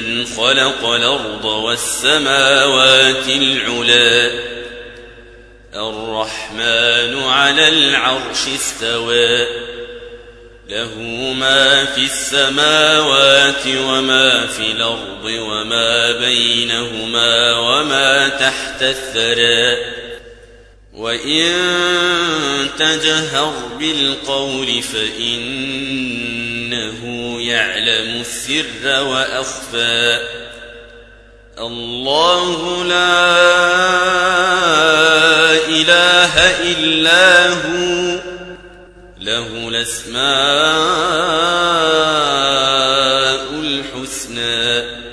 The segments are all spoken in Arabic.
ممن خلق الأرض والسماوات العلا. الرحمن على العرش استوى. له ما في السماوات وما في الأرض وما بينهما وما تحت الثرى. وإن تجهر بالقول فإنه يعلم السر وأخفى. الله لا إله إلا هو. له الأسماء الحسنى.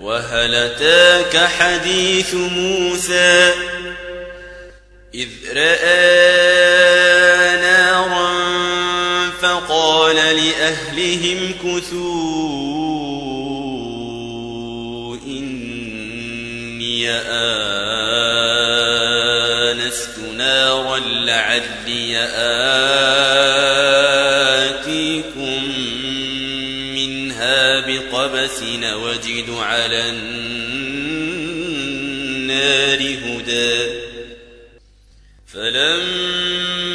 وهل أتاك حديث موسى؟ إذ رأى فقال لأهلهم كثوا إني آنست نارا لعلي آتيكم منها بقبس وجد على النار هدى فلما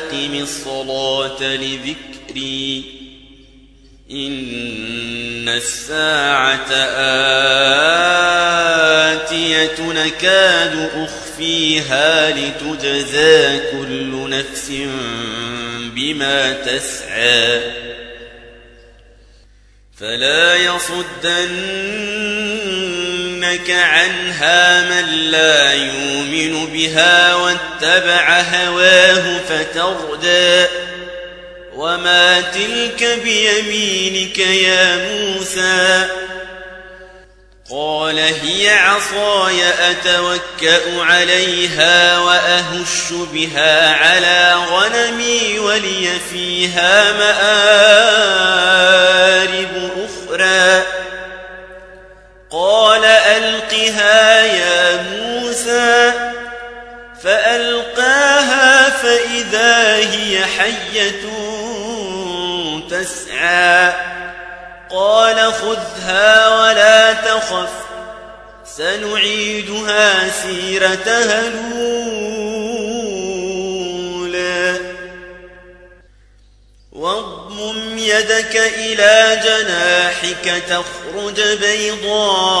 وأقم الصلاة لذكري. إن الساعة آتية نكاد أخفيها لتجزى كل نفس بما تسعى. فلا يصدنك عنها من لا يؤمن بها واتبع هواه فتردى. وما تلك بيمينك يا موسى. قال هي عصاي أتوكأ عليها وأهش بها على غنمي ولي فيها مآرب حية تسعى. قال خذها ولا تخف سنعيدها سيرتها الأولى. واضمم يدك إلى جناحك تخرج بيضاء.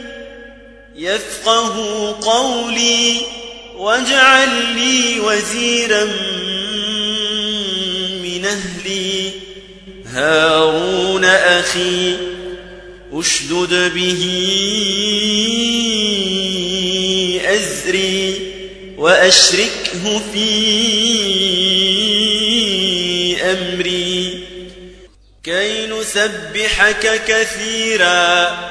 يفقه قولي واجعل لي وزيرا من أهلي. هارون أخي أشدد به أزري وأشرك وأشركه في أمري. كي نسبحك كثيرا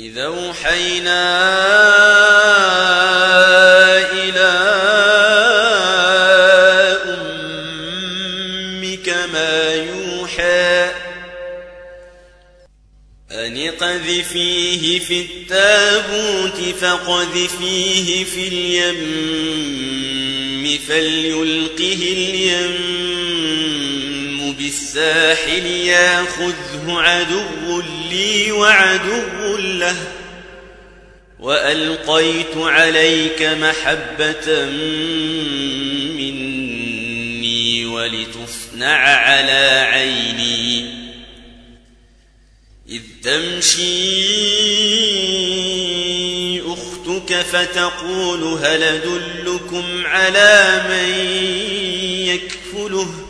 إذا أوحينا إلى أمك ما يوحى أن قذفيه في التابوت فقذفيه في اليم فليلقه اليم بالساحل ياخذه عدو لي وعدو له وألقيت عليك محبة مني ولتصنع على عيني. إذ تمشي أختك فتقول هل أدلكم على من يكفله؟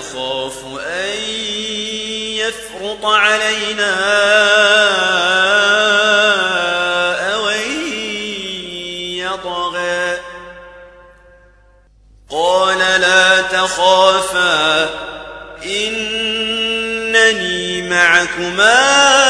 نخاف أن يفرط علينا أو يطغى. قال لا تخافا إنني معكما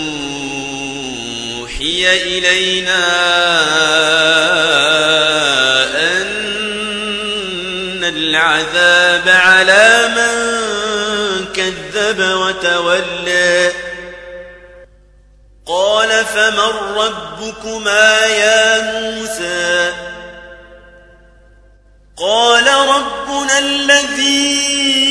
أوحي إلينا أن العذاب على من كذب وتولى. قال فمن ربكما يا موسى؟ قال ربنا الذي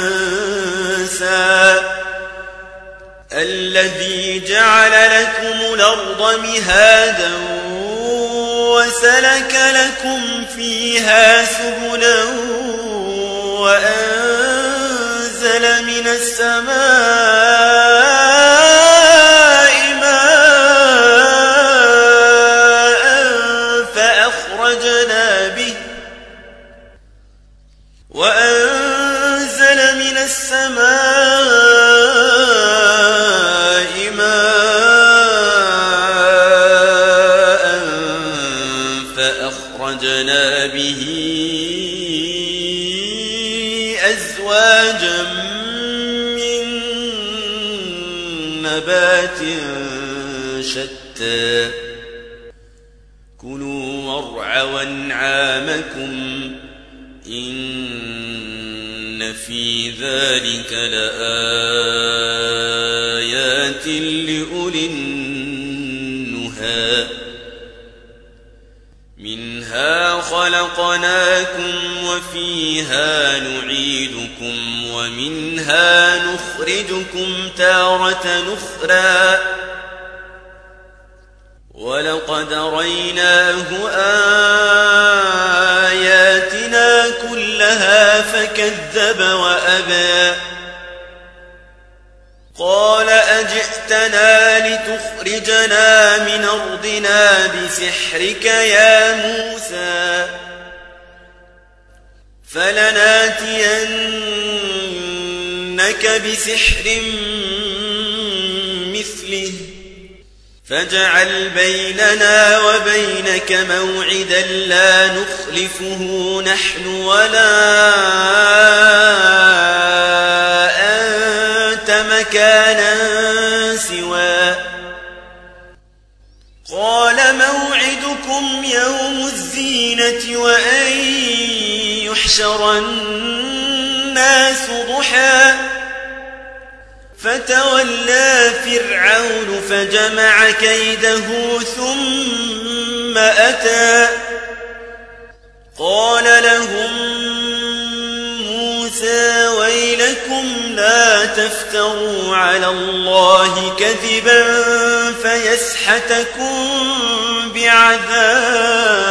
الذي جعل لكم الأرض مهادا وسلك لكم فيها سبلا وأنزل من السماء خلقناكم وفيها نعيدكم ومنها نخرجكم تارة نخرى ولقد ريناه آياتنا كلها فكذب وأبى. قال أجئتنا لتخرجنا من أرضنا بسحرك يا موسى؟ فلناتينك بسحر مثله. فاجعل بيننا وبينك موعدا لا نخلفه نحن ولا أنت مكانا سوى. قال موعدكم يوم الزينة وأن يحشر الناس ضحى. فتولى فرعون فجمع كيده ثم أتى. قال لهم موسى ويلكم لا تفتروا على الله كذبا فيسحتكم بعذاب.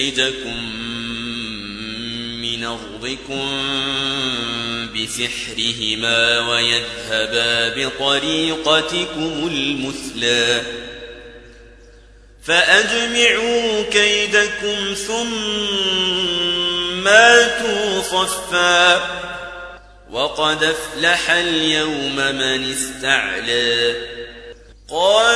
يخرجكم من أرضكم بسحرهما ويذهبا بطريقتكم المثلى. فأجمعوا كيدكم ثم آتوا صفا. وقد أفلح اليوم من استعلى. قالوا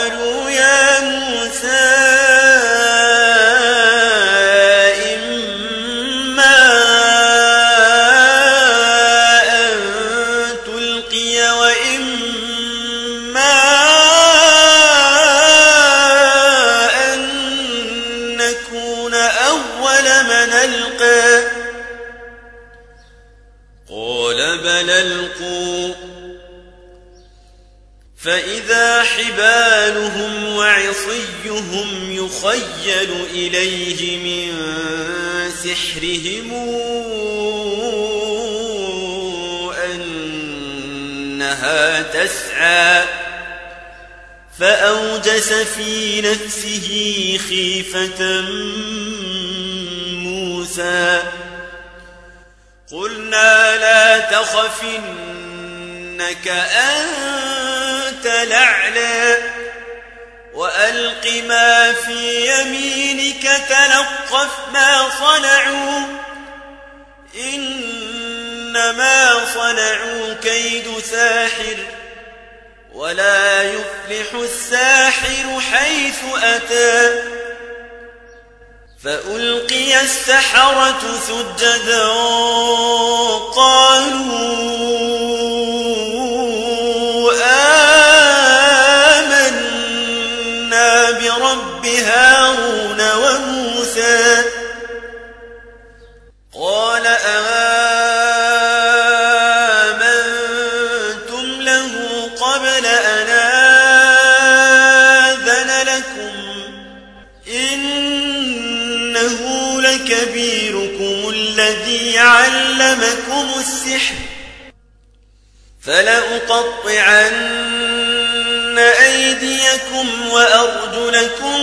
تخف إنك أنت الأعلى. وألق ما في يمينك تلقف ما صنعوا. إنما صنعوا كيد ساحر ولا يفلح الساحر حيث أتى. فألقي السحرة سجدا. قالوا فلأقطعن أيديكم وأرجلكم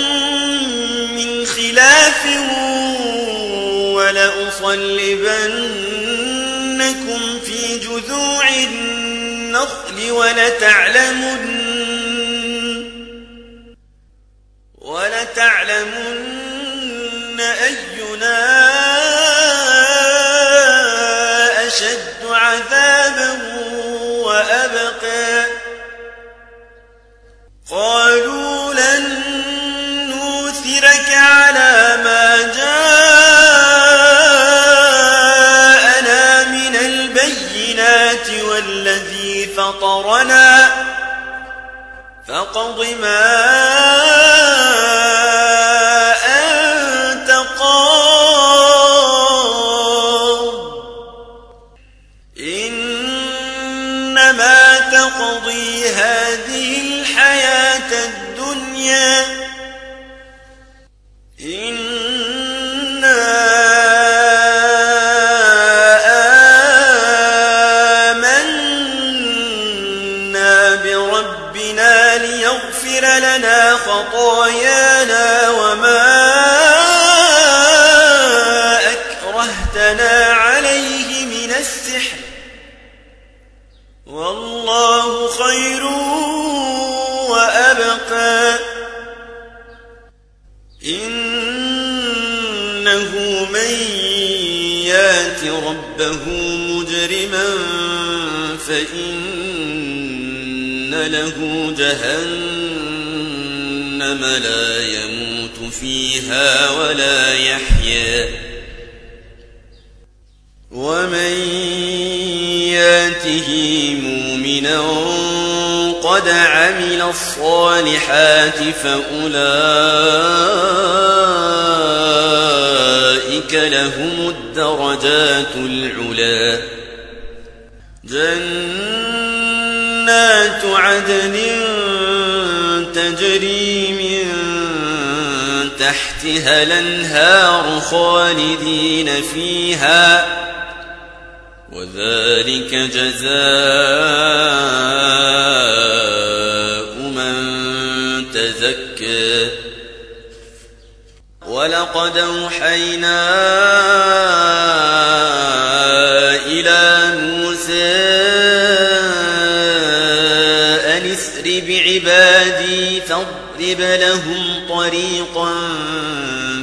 من خلاف ولأصلبنكم في جذوع النخل ولتعلمن ولتعلمن أينا فاقض ما السحر والله خير وأبقى. إنه من يات ربه مجرما فإن له جهنم لا يموت فيها ولا يحيا. ومن ياته مؤمنا قد عمل الصالحات فأولئك لهم الدرجات العلا. جنات عدن تجري من تحتها الأنهار خالدين فيها وذلك جزاء من تزكى. ولقد أوحينا إلى موسى أن اسر بعبادي فاضرب لهم طريقا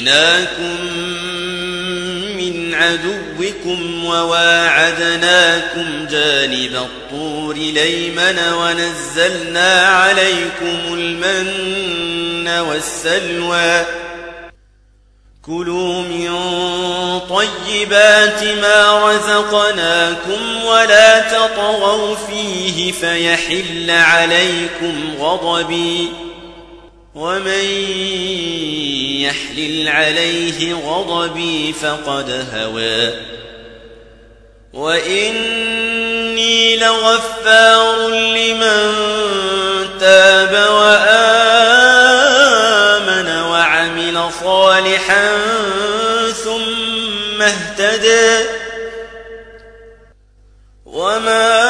أنجيناكم من عدوكم وواعدناكم جانب الطور ليمن ونزلنا عليكم المن والسلوى. كلوا من طيبات ما رزقناكم ولا تطغوا فيه فيحل عليكم غضبي. ومن يحلل عليه غضبي فقد هوى. وإني لغفار لمن تاب وآمن وعمل صالحا ثم اهتدى. وما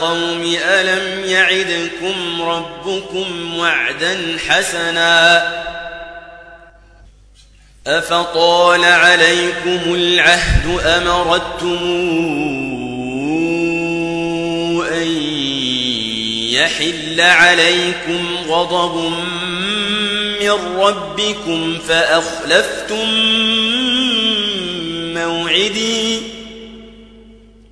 قوم ألم يعدكم ربكم وعدا حسنا أفطال عليكم العهد أمرتم أن يحل عليكم غضب من ربكم فأخلفتم موعدي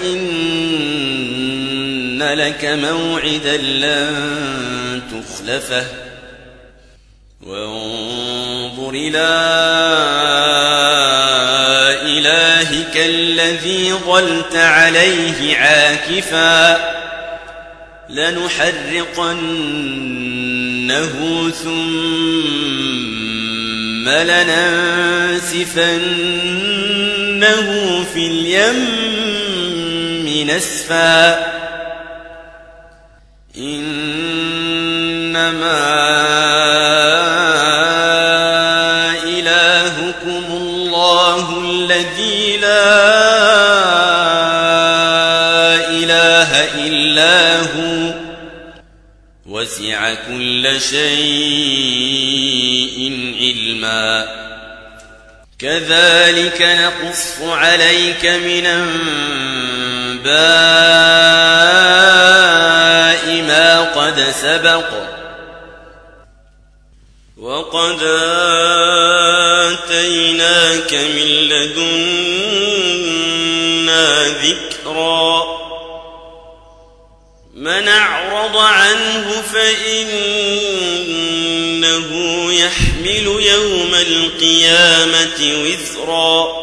وإن لك موعدا لن تخلفه وانظر إلى إلهك الذي ظلت عليه عاكفا لنحرقنه ثم لننسفنه في اليم نسفا. إنما إلهكم الله الذي لا إله إلا هو. وسع كل شيء علما. كذلك نقص عليك من أنباء ما قد سبق وقد آتيناك من لدنا ذكرا من أعرض عنه فإنه يحمل يوم القيامة وزرا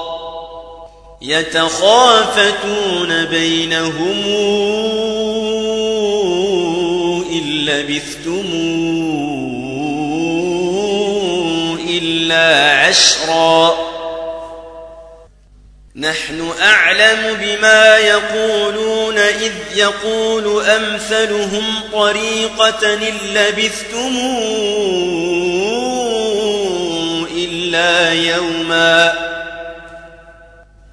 يتخافتون بينهم إن لبثتم إلا عشرا. نحن أعلم بما يقولون إذ يقول أمثلهم طريقة إن لبثتم إلا يوماً.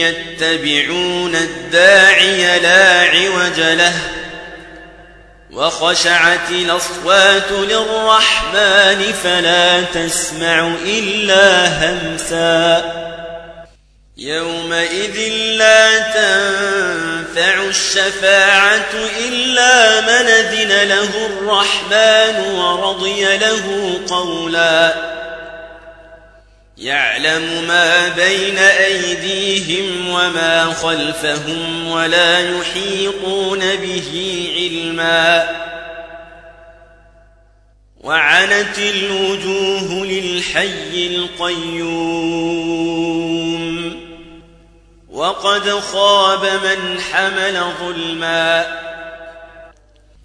يتبعون الداعي لا عوج له وخشعت الأصوات للرحمن فلا تسمع إلا همسا يومئذ لا تنفع الشفاعة إلا من أذن له الرحمن ورضي له قولاً يعلم ما بين أيديهم وما خلفهم ولا يحيطون به علما. وعنت الوجوه للحي القيوم. وقد خاب من حمل ظلما.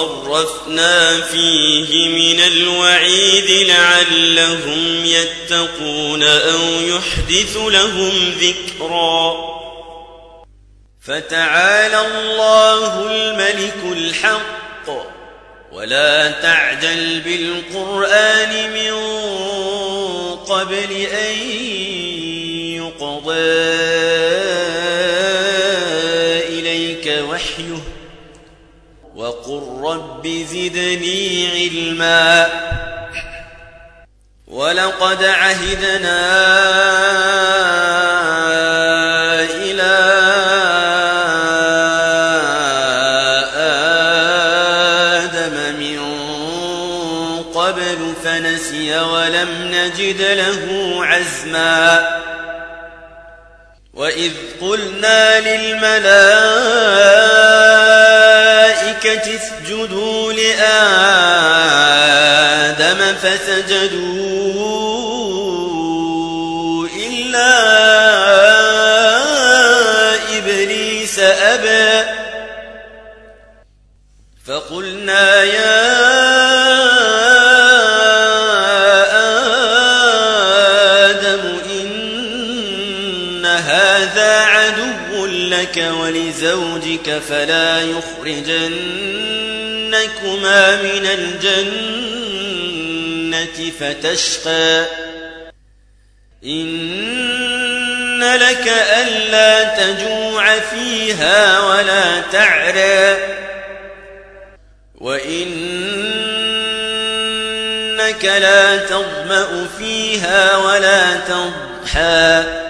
وصرفنا فيه من الوعيد لعلهم يتقون أو يحدث لهم ذكرا. فتعالى الله الملك الحق. ولا تعجل بالقرآن من قبل أن يقضى. رب زدني علما. ولقد عهدنا إلى آدم من قبل فنسي ولم نجد له عزما. وإذ قلنا للملائكة اسجدوا لآدم فسجدوا إلا إبليس أبى. فقلنا يا آدم إن هذا عدو لك ولزوجك فلا يخرجنكما من الجنة فتشقى. إن لك ألا تجوع فيها ولا تعرى. وإنك لا تظمأ فيها ولا تضحى.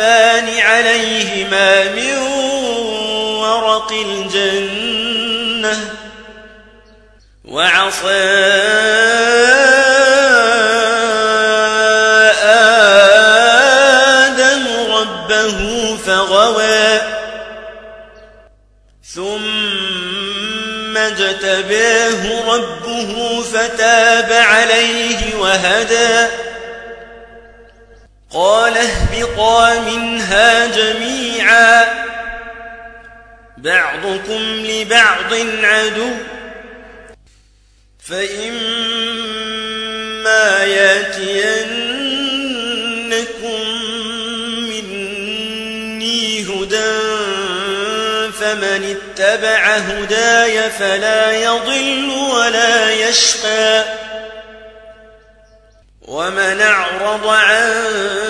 يخصفان عليهما من ورق الجنة وعصى آدم ربه فغوى ثم اجتباه ربه فتاب عليه وهدى اهبطا منها جميعا. بعضكم لبعض عدو. فإما ياتينكم مني هدى فمن اتبع هداي فلا يضل ولا يشقى. ومن أعرض عن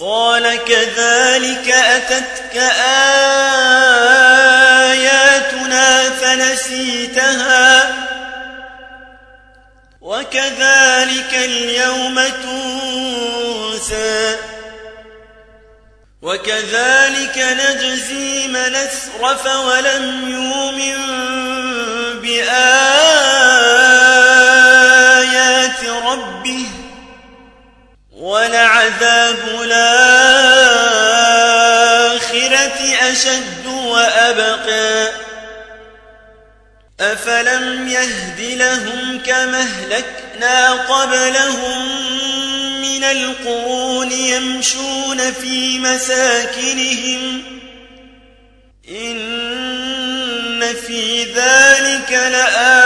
قال كذلك أتتك آياتنا فنسيتها وكذلك اليوم تنسى وكذلك نجزي من أسرف ولم يؤمن بآيات ولعذاب الآخرة أشد وأبقى أفلم يهد لهم كما اهلكنا قبلهم من القرون يمشون في مساكنهم إن في ذلك لآيات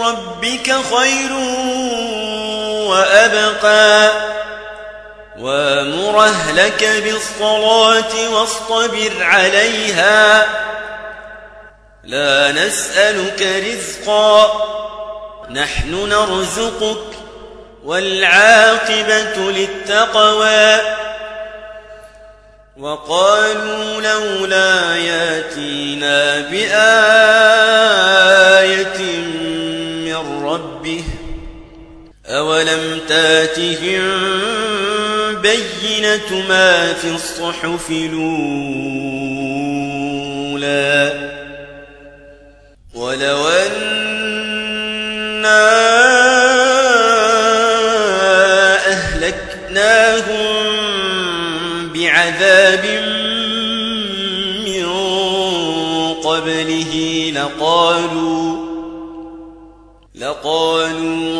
ربك خير وأبقى وامر اهلك بالصلاة واصطبر عليها لا نسألك رزقا نحن نرزقك والعاقبة للتقوى وقالوا لولا ياتينا بآية أولم تاتهم بينة ما في الصحف الأولى ولو أنا أهلكناهم بعذاب من قبله لقالوا